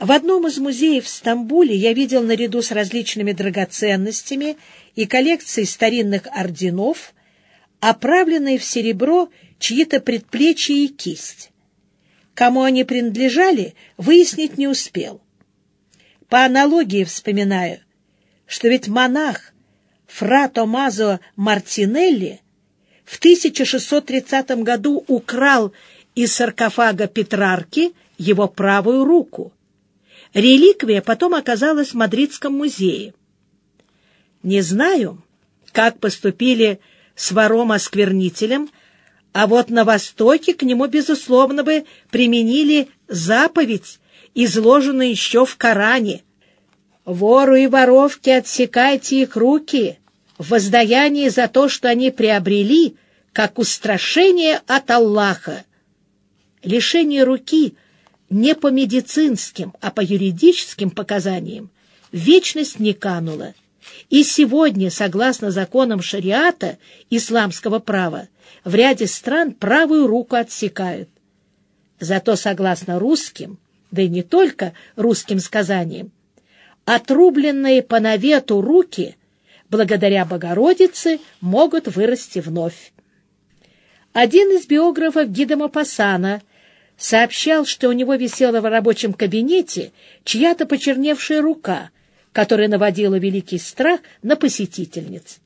В одном из музеев в Стамбуле я видел наряду с различными драгоценностями и коллекцией старинных орденов, оправленные в серебро чьи-то предплечья и кисть. Кому они принадлежали, выяснить не успел. По аналогии вспоминаю, что ведь монах Фра Томазо Мартинелли в 1630 году украл из саркофага Петрарки его правую руку. Реликвия потом оказалась в Мадридском музее. Не знаю, как поступили с вором-осквернителем, а вот на Востоке к нему, безусловно, бы применили заповедь, изложенную еще в Коране. «Вору и воровке отсекайте их руки в воздаянии за то, что они приобрели, как устрашение от Аллаха». Лишение руки не по медицинским, а по юридическим показаниям вечность не канула. И сегодня, согласно законам шариата, исламского права, в ряде стран правую руку отсекают. Зато, согласно русским, да и не только русским сказаниям, отрубленные по навету руки, благодаря Богородице, могут вырасти вновь. Один из биографов Гида Мапасана сообщал, что у него висела в рабочем кабинете чья-то почерневшая рука, которая наводила великий страх на посетительниц.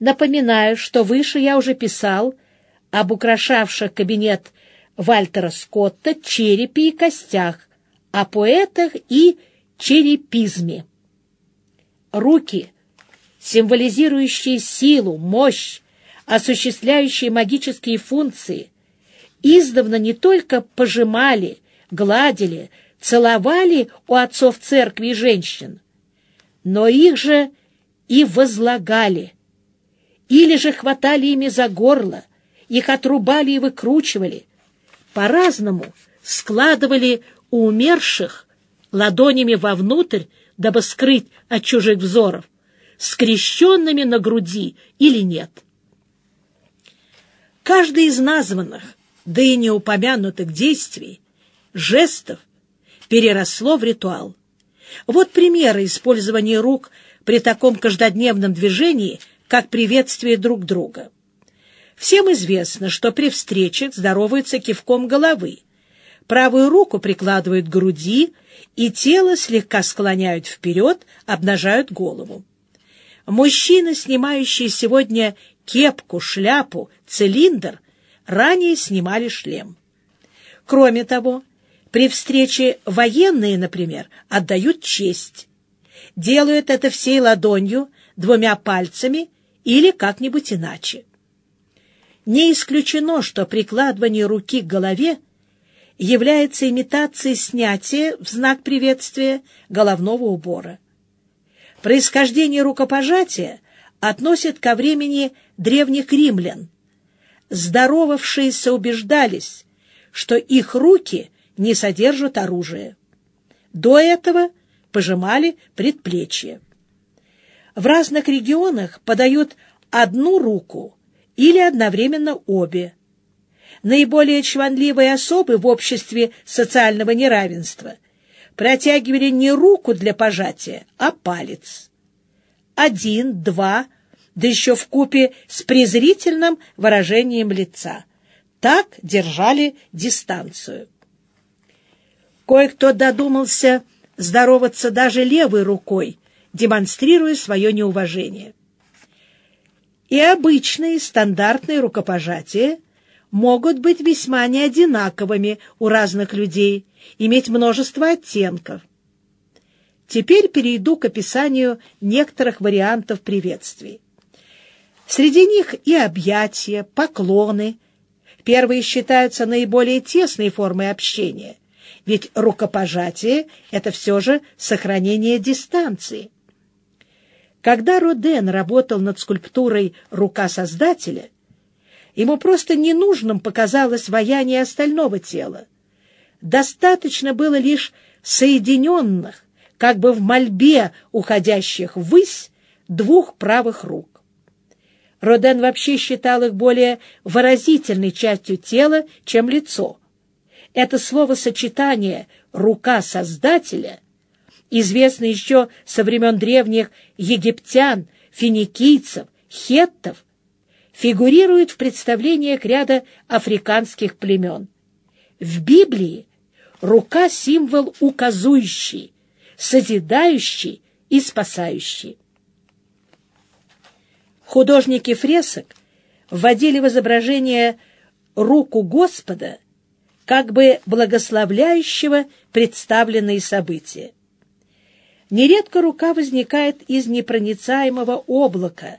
Напоминаю, что выше я уже писал об украшавших кабинет Вальтера Скотта черепе и костях, о поэтах и черепизме. Руки, символизирующие силу, мощь, осуществляющие магические функции, издавна не только пожимали, гладили, целовали у отцов церкви женщин, но их же и возлагали, или же хватали ими за горло, их отрубали и выкручивали, по-разному складывали у умерших ладонями вовнутрь, дабы скрыть от чужих взоров, скрещенными на груди или нет. Каждый из названных — да и неупомянутых действий, жестов, переросло в ритуал. Вот примеры использования рук при таком каждодневном движении, как приветствие друг друга. Всем известно, что при встречах здороваются кивком головы, правую руку прикладывают к груди и тело слегка склоняют вперед, обнажают голову. Мужчины, снимающие сегодня кепку, шляпу, цилиндр – ранее снимали шлем. Кроме того, при встрече военные, например, отдают честь. Делают это всей ладонью, двумя пальцами или как-нибудь иначе. Не исключено, что прикладывание руки к голове является имитацией снятия в знак приветствия головного убора. Происхождение рукопожатия относят ко времени древних римлян, здоровавшиеся убеждались, что их руки не содержат оружия. До этого пожимали предплечья. В разных регионах подают одну руку или одновременно обе. Наиболее чванливые особы в обществе социального неравенства протягивали не руку для пожатия, а палец. Один, два, да еще в купе с презрительным выражением лица. Так держали дистанцию. Кое-кто додумался здороваться даже левой рукой, демонстрируя свое неуважение. И обычные стандартные рукопожатия могут быть весьма неодинаковыми у разных людей, иметь множество оттенков. Теперь перейду к описанию некоторых вариантов приветствий. Среди них и объятия, поклоны. Первые считаются наиболее тесной формой общения, ведь рукопожатие — это все же сохранение дистанции. Когда Роден работал над скульптурой «Рука Создателя», ему просто ненужным показалось ваяние остального тела. Достаточно было лишь соединенных, как бы в мольбе уходящих ввысь, двух правых рук. Роден вообще считал их более выразительной частью тела, чем лицо. это словосочетание «рука Создателя» известно еще со времен древних египтян, финикийцев, хеттов, фигурирует в представлениях ряда африканских племен. В Библии рука — символ указующий, созидающий и спасающий. Художники фресок вводили в изображение руку Господа как бы благословляющего представленные события. Нередко рука возникает из непроницаемого облака,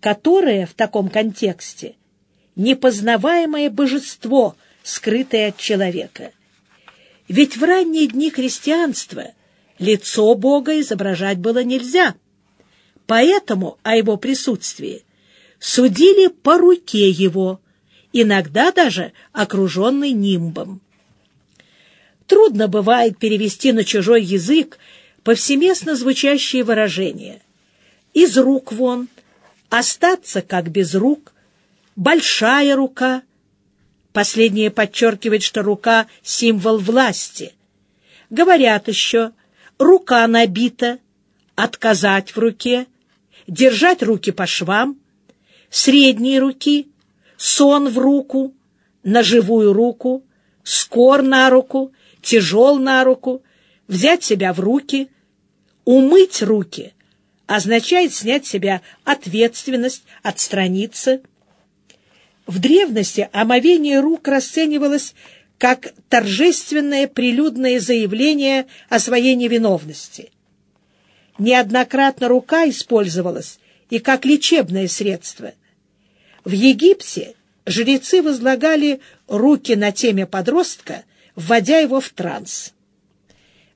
которое в таком контексте непознаваемое божество, скрытое от человека. Ведь в ранние дни христианства лицо Бога изображать было нельзя, поэтому о его присутствии судили по руке его, иногда даже окруженный нимбом. Трудно бывает перевести на чужой язык повсеместно звучащие выражения. «Из рук вон», «остаться как без рук», «большая рука». Последнее подчеркивает, что рука — символ власти. Говорят еще «рука набита», «отказать в руке», «держать руки по швам», «средние руки», «сон в руку», «на живую руку», «скор на руку», «тяжел на руку», «взять себя в руки», Умыть руки означает снять себя ответственность, отстраниться. В древности омовение рук расценивалось как торжественное прилюдное заявление о своей невиновности. Неоднократно рука использовалась и как лечебное средство. В Египте жрецы возлагали руки на теме подростка, вводя его в транс.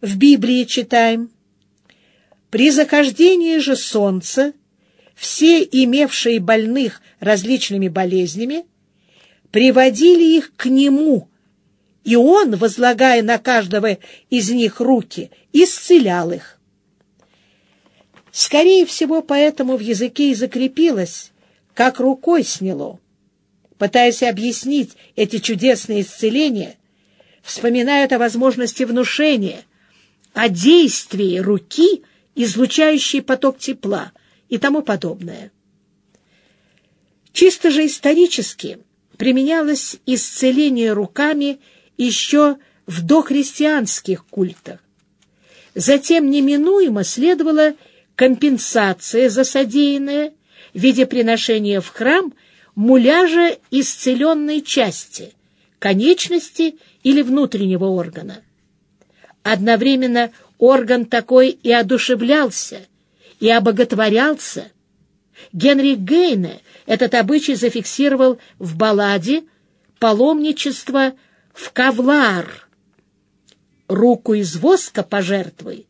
В Библии читаем при захождении же солнца все имевшие больных различными болезнями приводили их к нему, и он, возлагая на каждого из них руки, исцелял их. Скорее всего, поэтому в языке и закрепилось, как рукой сняло. Пытаясь объяснить эти чудесные исцеления, вспоминают о возможности внушения, о действии руки — излучающий поток тепла и тому подобное. Чисто же исторически применялось исцеление руками еще в дохристианских культах. Затем неминуемо следовала компенсация за содеянное в виде приношения в храм муляжа исцеленной части, конечности или внутреннего органа. Одновременно орган такой и одушевлялся, и обоготворялся. Генри Гейне этот обычай зафиксировал в балладе «Паломничество в Кавлар». «Руку из воска пожертвуй,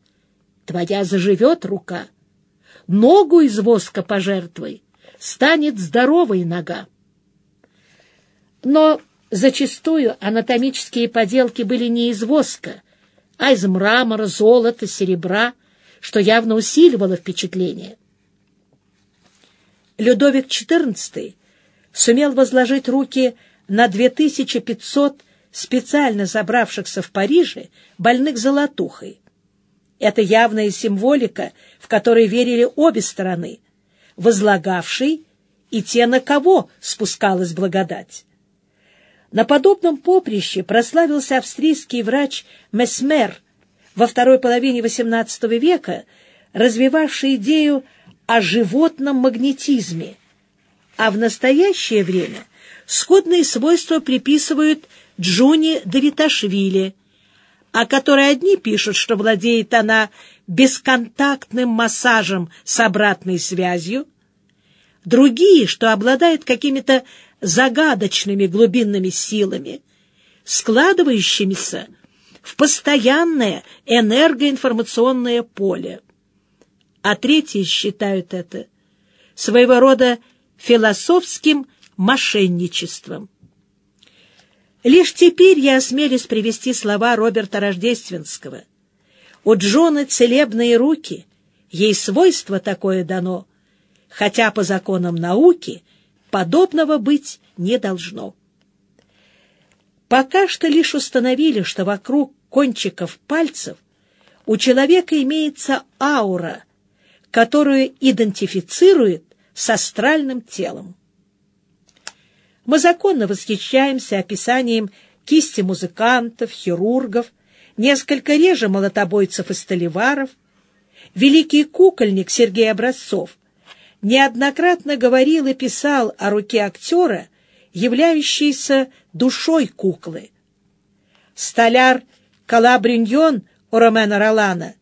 твоя заживет рука. Ногу из воска пожертвуй, станет здоровой нога». Но зачастую анатомические поделки были не из воска, а из мрамора, золота, серебра, что явно усиливало впечатление. Людовик XIV сумел возложить руки на 2500 специально забравшихся в Париже больных золотухой. Это явная символика, в которой верили обе стороны, возлагавший и те, на кого спускалась благодать. На подобном поприще прославился австрийский врач Месмер во второй половине XVIII века, развивавший идею о животном магнетизме, а в настоящее время сходные свойства приписывают Джуни Давиташвили, о которой одни пишут, что владеет она бесконтактным массажем с обратной связью, другие, что обладает какими-то загадочными глубинными силами, складывающимися в постоянное энергоинформационное поле. А третьи считают это своего рода философским мошенничеством. Лишь теперь я осмелюсь привести слова Роберта Рождественского. У Джоны целебные руки, ей свойство такое дано, хотя по законам науки подобного быть не должно. Пока что лишь установили, что вокруг кончиков пальцев у человека имеется аура, которую идентифицирует с астральным телом. Мы законно восхищаемся описанием кисти музыкантов, хирургов, несколько реже молотобойцев и столеваров. Великий кукольник Сергей Образцов неоднократно говорил и писал о руке актера, являющейся душой куклы. Столяр Калабриньон у Ромена Ролана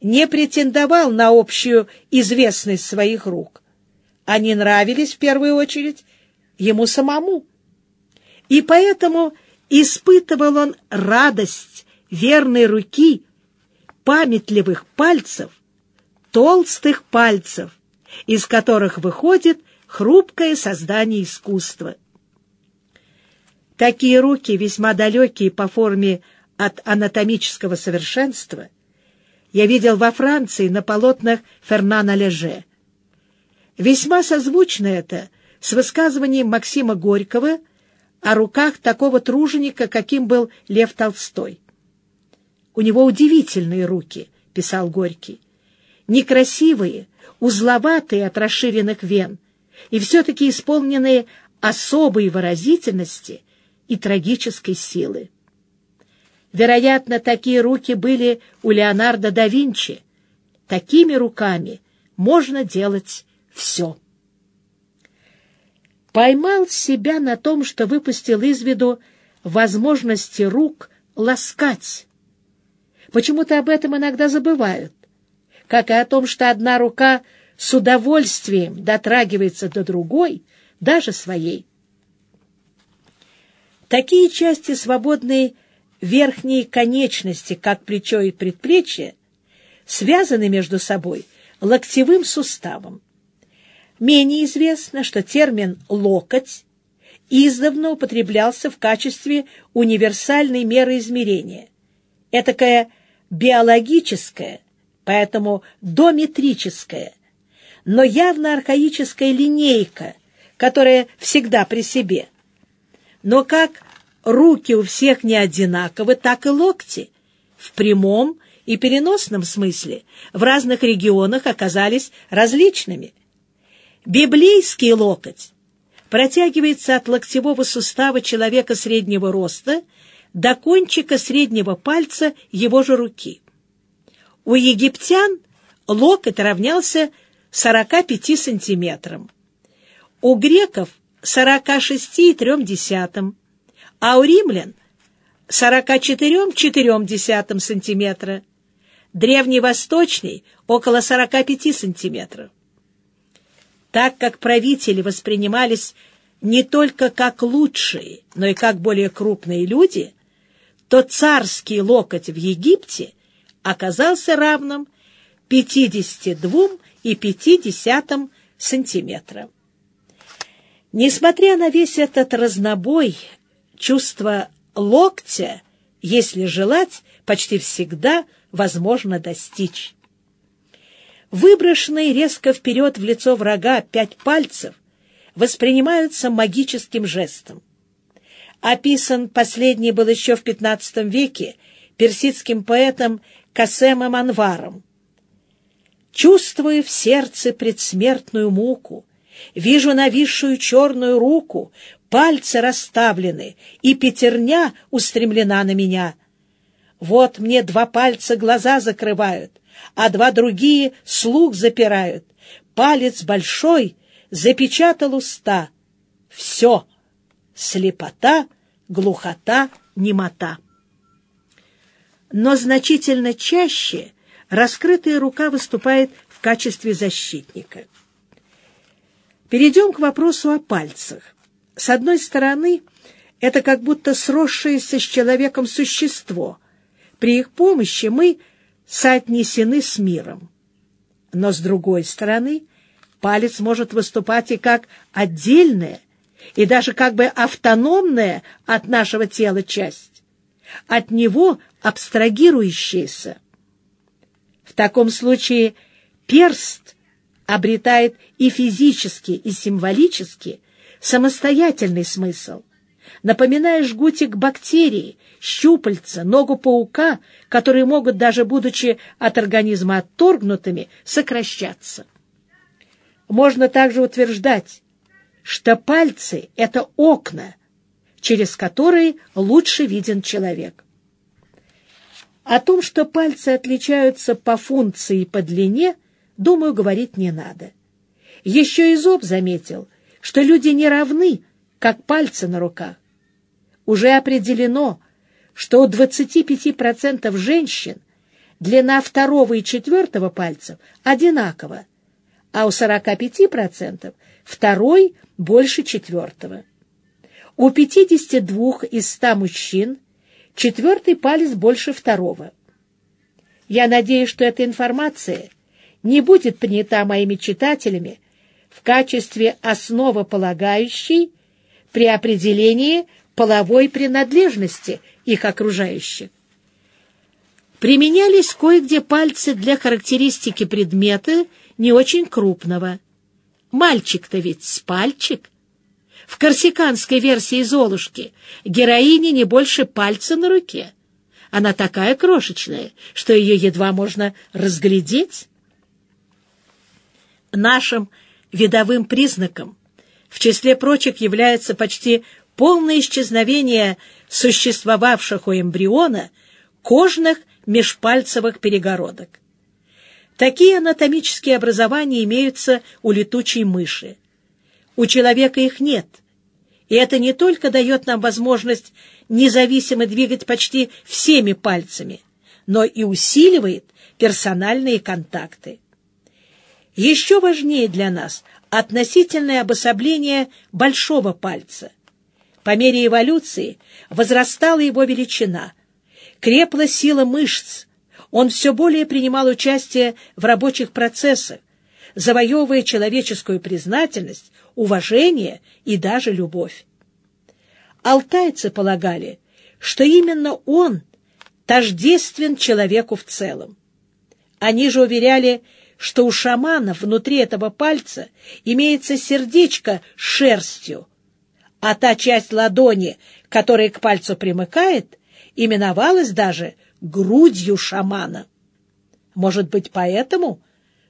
не претендовал на общую известность своих рук. Они нравились в первую очередь ему самому. И поэтому испытывал он радость верной руки, памятливых пальцев, толстых пальцев, из которых выходит хрупкое создание искусства. Такие руки, весьма далекие по форме от анатомического совершенства, я видел во Франции на полотнах Фернана Леже. Весьма созвучно это с высказыванием Максима Горького о руках такого труженика, каким был Лев Толстой. «У него удивительные руки», — писал Горький, «некрасивые, узловатые от расширенных вен и все-таки исполненные особой выразительности и трагической силы. Вероятно, такие руки были у Леонардо да Винчи. Такими руками можно делать все. Поймал себя на том, что выпустил из виду возможности рук ласкать. Почему-то об этом иногда забывают, как и о том, что одна рука с удовольствием дотрагивается до другой, даже своей. Такие части, свободные верхние конечности, как плечо и предплечье, связаны между собой локтевым суставом. Менее известно, что термин «локоть» издавна употреблялся в качестве универсальной меры измерения. Этакая биологическая, поэтому дометрическая, но явно архаическая линейка, которая всегда при себе – но как руки у всех не одинаковы, так и локти. В прямом и переносном смысле в разных регионах оказались различными. Библейский локоть протягивается от локтевого сустава человека среднего роста до кончика среднего пальца его же руки. У египтян локоть равнялся 45 сантиметрам. У греков 46,3, а у римлян 44,4 сантиметра, древневосточный – около 45 сантиметров. Так как правители воспринимались не только как лучшие, но и как более крупные люди, то царский локоть в Египте оказался равным 52,5 сантиметра. Несмотря на весь этот разнобой, чувство локтя, если желать, почти всегда возможно достичь. Выброшенные резко вперед в лицо врага пять пальцев воспринимаются магическим жестом. Описан последний был еще в XV веке персидским поэтом Касемом Анваром. «Чувствуя в сердце предсмертную муку, Вижу нависшую черную руку, пальцы расставлены, и пятерня устремлена на меня. Вот мне два пальца глаза закрывают, а два другие слух запирают. Палец большой запечатал уста. Все. Слепота, глухота, немота. Но значительно чаще раскрытая рука выступает в качестве защитника. Перейдем к вопросу о пальцах. С одной стороны, это как будто сросшееся с человеком существо. При их помощи мы соотнесены с миром. Но с другой стороны, палец может выступать и как отдельная, и даже как бы автономная от нашего тела часть, от него абстрагирующаяся. В таком случае перст обретает и физически, и символически самостоятельный смысл, напоминая жгутик бактерии, щупальца, ногу паука, которые могут, даже будучи от организма отторгнутыми, сокращаться. Можно также утверждать, что пальцы — это окна, через которые лучше виден человек. О том, что пальцы отличаются по функции и по длине, думаю, говорить не надо. Еще и Зоб заметил, что люди не равны, как пальцы на руках. Уже определено, что у 25% женщин длина второго и четвертого пальцев одинакова, а у 45% второй больше четвертого. У 52 из 100 мужчин четвертый палец больше второго. Я надеюсь, что эта информация не будет принята моими читателями в качестве основополагающей при определении половой принадлежности их окружающих. Применялись кое-где пальцы для характеристики предмета не очень крупного. Мальчик-то ведь пальчик. В корсиканской версии «Золушки» героине не больше пальца на руке. Она такая крошечная, что ее едва можно разглядеть. Нашим видовым признаком в числе прочих является почти полное исчезновение существовавших у эмбриона кожных межпальцевых перегородок. Такие анатомические образования имеются у летучей мыши. У человека их нет, и это не только дает нам возможность независимо двигать почти всеми пальцами, но и усиливает персональные контакты. Еще важнее для нас относительное обособление большого пальца. По мере эволюции возрастала его величина, крепла сила мышц, он все более принимал участие в рабочих процессах, завоевывая человеческую признательность, уважение и даже любовь. Алтайцы полагали, что именно он тождествен человеку в целом. Они же уверяли, что у шаманов внутри этого пальца имеется сердечко с шерстью, а та часть ладони, которая к пальцу примыкает, именовалась даже грудью шамана. Может быть, поэтому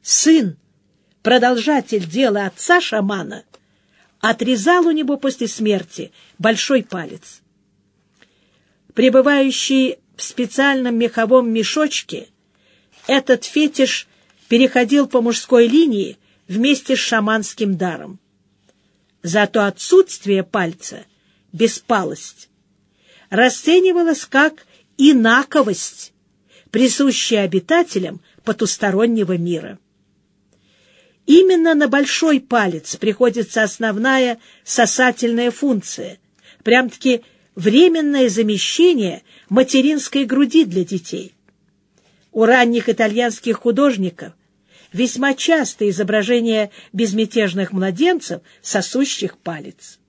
сын, продолжатель дела отца шамана, отрезал у него после смерти большой палец. Пребывающий в специальном меховом мешочке, этот фетиш переходил по мужской линии вместе с шаманским даром. Зато отсутствие пальца, беспалость, расценивалось как инаковость, присущая обитателям потустороннего мира. Именно на большой палец приходится основная сосательная функция, прям-таки временное замещение материнской груди для детей. У ранних итальянских художников весьма часто изображения безмятежных младенцев, сосущих палец.